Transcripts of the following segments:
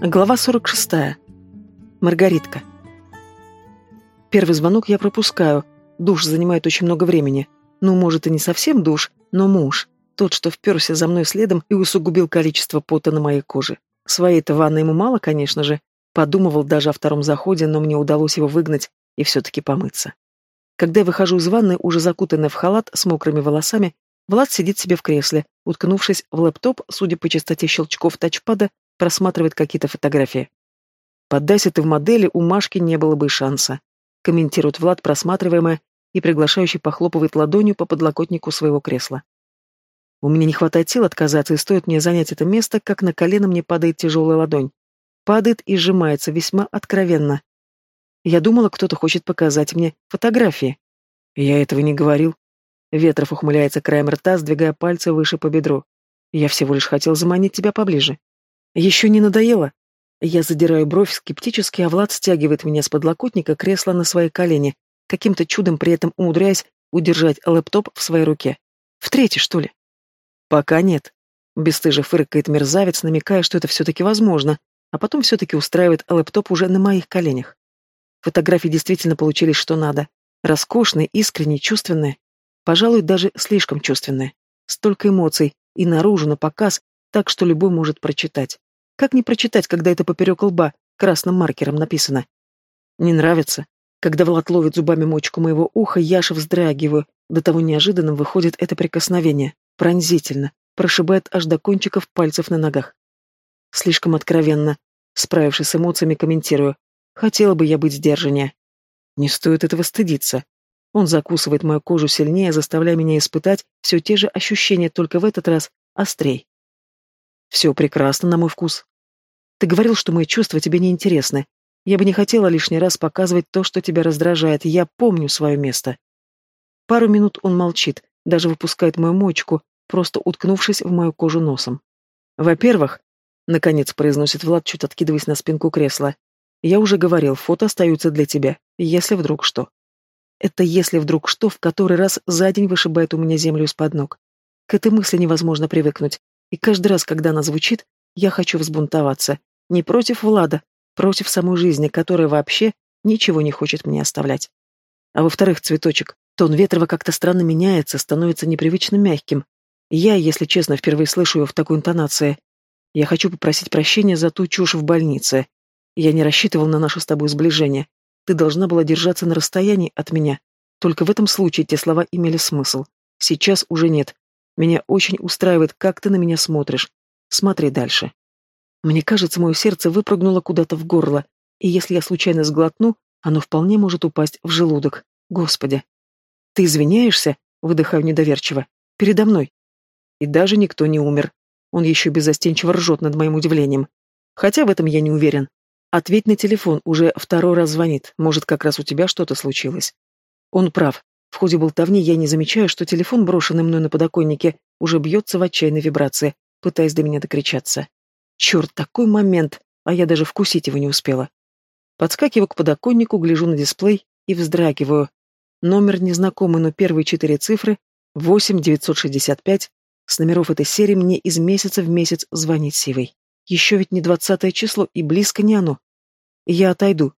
Глава 46. Маргаритка. Первый звонок я пропускаю. Душ занимает очень много времени. Ну, может, и не совсем душ, но муж. Тот, что вперся за мной следом и усугубил количество пота на моей коже. Своей-то ванны ему мало, конечно же. Подумывал даже о втором заходе, но мне удалось его выгнать и все-таки помыться. Когда я выхожу из ванны, уже закутанная в халат, с мокрыми волосами, Влад сидит себе в кресле, уткнувшись в лэптоп, судя по частоте щелчков тачпада, просматривает какие-то фотографии. Поддайся ты в модели, у Машки не было бы шанса. Комментирует Влад просматриваемое и приглашающий похлопывает ладонью по подлокотнику своего кресла. У меня не хватает сил отказаться, и стоит мне занять это место, как на колено мне падает тяжелая ладонь. Падает и сжимается весьма откровенно. Я думала, кто-то хочет показать мне фотографии. Я этого не говорил. Ветров ухмыляется краем рта, сдвигая пальцы выше по бедру. Я всего лишь хотел заманить тебя поближе. Еще не надоело? Я задираю бровь скептически, а Влад стягивает меня с подлокотника кресла на свои колени, каким-то чудом при этом умудряясь удержать лэптоп в своей руке. В третий, что ли? Пока нет. Бесстыже фыркает мерзавец, намекая, что это все-таки возможно, а потом все-таки устраивает лэптоп уже на моих коленях. Фотографии действительно получились что надо. Роскошные, искренние, чувственные. Пожалуй, даже слишком чувственные. Столько эмоций, и наружу, на показ, так что любой может прочитать. Как не прочитать, когда это поперек лба красным маркером написано? Не нравится. Когда Влад ловит зубами мочку моего уха, я аж вздрагиваю. До того неожиданным выходит это прикосновение. Пронзительно. Прошибает аж до кончиков пальцев на ногах. Слишком откровенно. Справившись с эмоциями, комментирую. Хотела бы я быть сдержаннее. Не стоит этого стыдиться. Он закусывает мою кожу сильнее, заставляя меня испытать все те же ощущения, только в этот раз острей. Все прекрасно, на мой вкус. Ты говорил, что мои чувства тебе не интересны. Я бы не хотела лишний раз показывать то, что тебя раздражает. Я помню свое место. Пару минут он молчит, даже выпускает мою мочку, просто уткнувшись в мою кожу носом. Во-первых, наконец произносит Влад, чуть откидываясь на спинку кресла. Я уже говорил, фото остаются для тебя, если вдруг что. Это если вдруг что в который раз за день вышибает у меня землю из-под ног. К этой мысли невозможно привыкнуть. И каждый раз, когда она звучит, я хочу взбунтоваться. Не против Влада, против самой жизни, которая вообще ничего не хочет мне оставлять. А во-вторых, цветочек, тон Ветрова как-то странно меняется, становится непривычно мягким. Я, если честно, впервые слышу его в такой интонации. Я хочу попросить прощения за ту чушь в больнице. Я не рассчитывал на наше с тобой сближение. Ты должна была держаться на расстоянии от меня. Только в этом случае те слова имели смысл. Сейчас уже нет. Меня очень устраивает, как ты на меня смотришь. Смотри дальше. Мне кажется, мое сердце выпрыгнуло куда-то в горло, и если я случайно сглотну, оно вполне может упасть в желудок. Господи. Ты извиняешься? Выдыхаю недоверчиво. Передо мной. И даже никто не умер. Он еще беззастенчиво ржет над моим удивлением. Хотя в этом я не уверен. Ответь на телефон, уже второй раз звонит. Может, как раз у тебя что-то случилось. Он прав. В ходе болтовни я не замечаю, что телефон, брошенный мной на подоконнике, уже бьется в отчаянной вибрации, пытаясь до меня докричаться. Черт, такой момент, а я даже вкусить его не успела. Подскакиваю к подоконнику, гляжу на дисплей и вздрагиваю. Номер незнакомый, но первые четыре цифры — 8965. С номеров этой серии мне из месяца в месяц звонит Сивый. Еще ведь не двадцатое число, и близко не оно. Я отойду,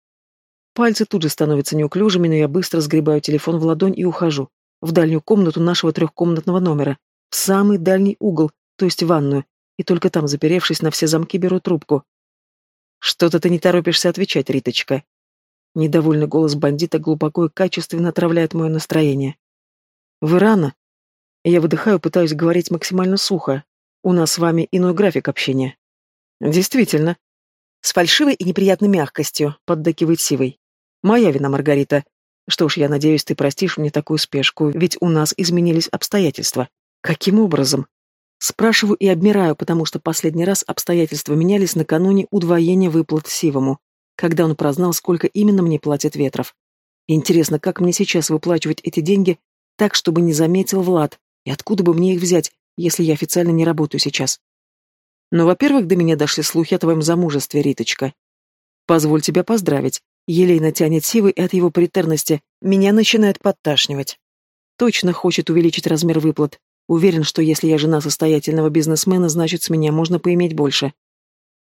Пальцы тут же становятся неуклюжими, но я быстро сгребаю телефон в ладонь и ухожу. В дальнюю комнату нашего трехкомнатного номера. В самый дальний угол, то есть ванную. И только там, заперевшись на все замки, беру трубку. «Что-то ты не торопишься отвечать, Риточка». Недовольный голос бандита глубоко и качественно отравляет мое настроение. «Вы рано?» Я выдыхаю, пытаюсь говорить максимально сухо. У нас с вами иной график общения. Действительно. С фальшивой и неприятной мягкостью, поддакивает Сивой. Моя вина, Маргарита. Что ж, я надеюсь, ты простишь мне такую спешку, ведь у нас изменились обстоятельства. Каким образом? Спрашиваю и обмираю, потому что последний раз обстоятельства менялись накануне удвоения выплат Сивому, когда он прознал, сколько именно мне платит Ветров. Интересно, как мне сейчас выплачивать эти деньги так, чтобы не заметил Влад, и откуда бы мне их взять, если я официально не работаю сейчас? Но, во-первых, до меня дошли слухи о твоем замужестве, Риточка. Позволь тебя поздравить. Елейно тянет сивы, и от его притерности меня начинает подташнивать. Точно хочет увеличить размер выплат. Уверен, что если я жена состоятельного бизнесмена, значит, с меня можно поиметь больше.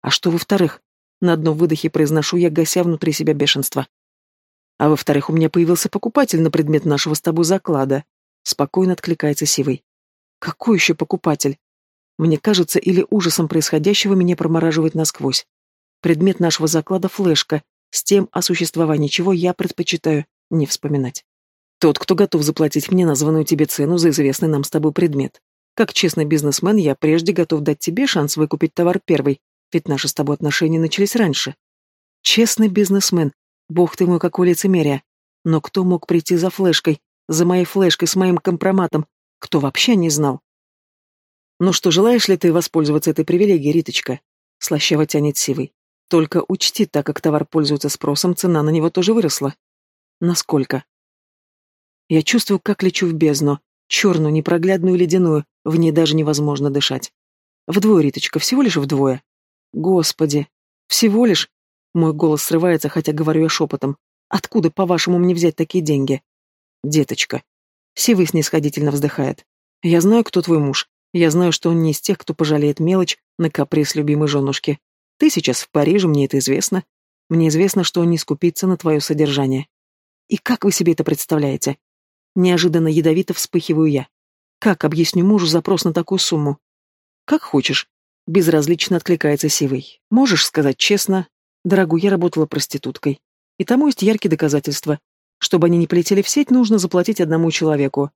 А что во-вторых? На одном выдохе произношу я, гася внутри себя бешенство. А во-вторых, у меня появился покупатель на предмет нашего с тобой заклада. Спокойно откликается Сивый. Какой еще покупатель? Мне кажется, или ужасом происходящего меня промораживает насквозь. Предмет нашего заклада — флешка, с тем, о существовании чего я предпочитаю не вспоминать. Тот, кто готов заплатить мне названную тебе цену за известный нам с тобой предмет. Как честный бизнесмен, я прежде готов дать тебе шанс выкупить товар первый, ведь наши с тобой отношения начались раньше. Честный бизнесмен, бог ты мой, какое лицемерие. Но кто мог прийти за флешкой, за моей флешкой с моим компроматом, кто вообще не знал? Ну что, желаешь ли ты воспользоваться этой привилегией, Риточка? Слащаво тянет Сивый. Только учти, так как товар пользуется спросом, цена на него тоже выросла. Насколько? Я чувствую, как лечу в бездну, черную, непроглядную ледяную, в ней даже невозможно дышать. Вдвое, Риточка, всего лишь вдвое. Господи, всего лишь... Мой голос срывается, хотя говорю я шепотом. Откуда, по-вашему, мне взять такие деньги? Деточка. Сивый снисходительно вздыхает. Я знаю, кто твой муж. Я знаю, что он не из тех, кто пожалеет мелочь на каприз любимой женушки. Ты сейчас в Париже, мне это известно. Мне известно, что он не скупится на твое содержание. И как вы себе это представляете? Неожиданно ядовито вспыхиваю я. Как объясню мужу запрос на такую сумму? Как хочешь. Безразлично откликается Сивый. Можешь сказать честно. Дорогу, я работала проституткой. И тому есть яркие доказательства. Чтобы они не полетели в сеть, нужно заплатить одному человеку.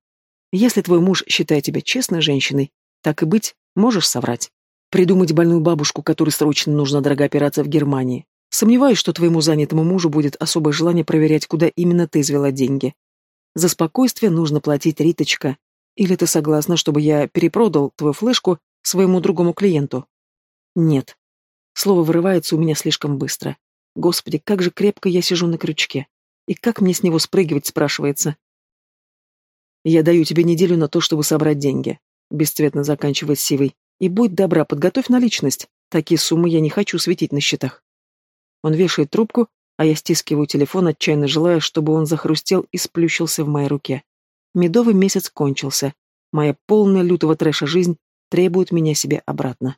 Если твой муж считает тебя честной женщиной, так и быть, можешь соврать. Придумать больную бабушку, которой срочно нужна дорогая операция в Германии. Сомневаюсь, что твоему занятому мужу будет особое желание проверять, куда именно ты извела деньги. За спокойствие нужно платить, Риточка. Или ты согласна, чтобы я перепродал твою флешку своему другому клиенту? Нет. Слово вырывается у меня слишком быстро. Господи, как же крепко я сижу на крючке. И как мне с него спрыгивать, спрашивается. Я даю тебе неделю на то, чтобы собрать деньги. Бесцветно заканчивает Сивый. И будь добра, подготовь наличность. Такие суммы я не хочу светить на счетах. Он вешает трубку, а я стискиваю телефон, отчаянно желая, чтобы он захрустел и сплющился в моей руке. Медовый месяц кончился. Моя полная лютого трэша жизнь требует меня себе обратно.